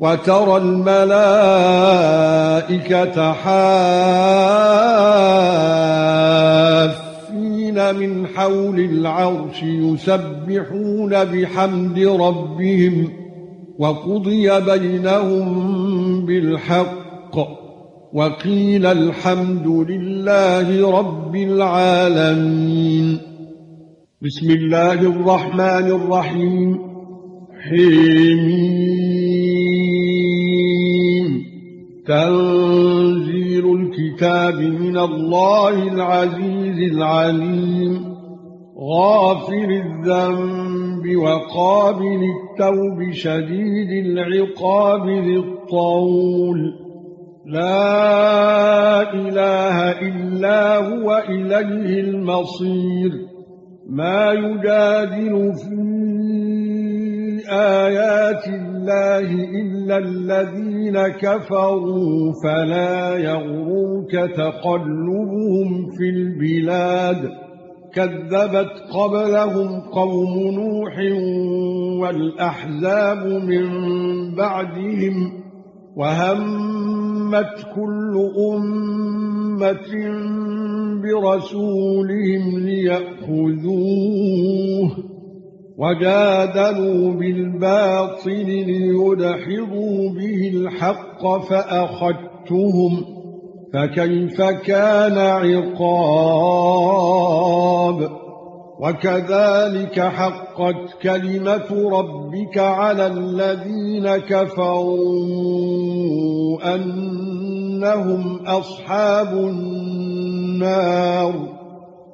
وترى الملائكة حافين من حول العرش يسبحون بحمد ربهم وقضي بينهم بالحق وقيل الحمد لله رب العالمين. بسم الله الرحمن الرحيم. حميم. تنزيل الكتاب من الله العزيز العليم. غافر الذنب وقابل التوب شديد العقاب ذي الطول. لا إله إلا هو إليه المصير. ما يجادل في آيات الله إلا الذين كفروا فلا يغرك تقلبهم في البلاد كذبت قبلهم قوم نوح والأحزاب من بعدهم وهمت كل أمة برسولهم ليأخذوه وجادلوا بالباطل ليدحضوا به الحق فأخذتهم فكيف كان عقاب؟ وكذلك حقت كلمة ربك على الذين كفروا أنهم أصحاب النار.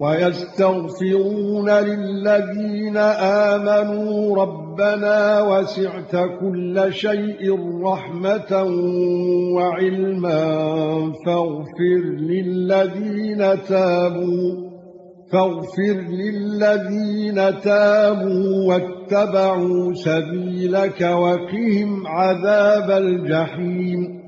ويستغفرون للذين آمنوا ربنا وسعت كل شيء رحمة وعلما فاغفر للذين تابوا فاغفر للذين تابوا واتبعوا سبيلك وقهم عذاب الجحيم.